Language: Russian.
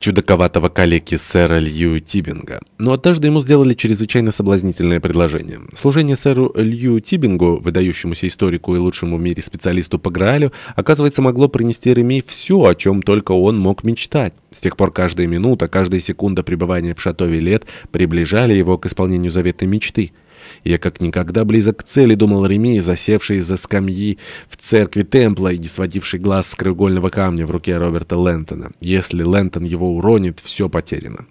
чудаковатого калеки сэра Лью Тибинга. Но однажды ему сделали чрезвычайно соблазнительное предложение. Служение сэру Лью Тибингу, выдающемуся историку и лучшему в мире специалисту по Граалю, оказывается, могло принести Реми все, о чем только он мог мечтать. С тех пор каждая минута, каждая секунда пребывания в шатове лет приближали его к исполнению заветной мечты. Я как никогда близок к цели, думал Реми, засевший из-за скамьи в церкви Темпла и не сводивший глаз с краеугольного камня в руке Роберта Лэнтона. Если Лэнтон его уронит, все потеряно.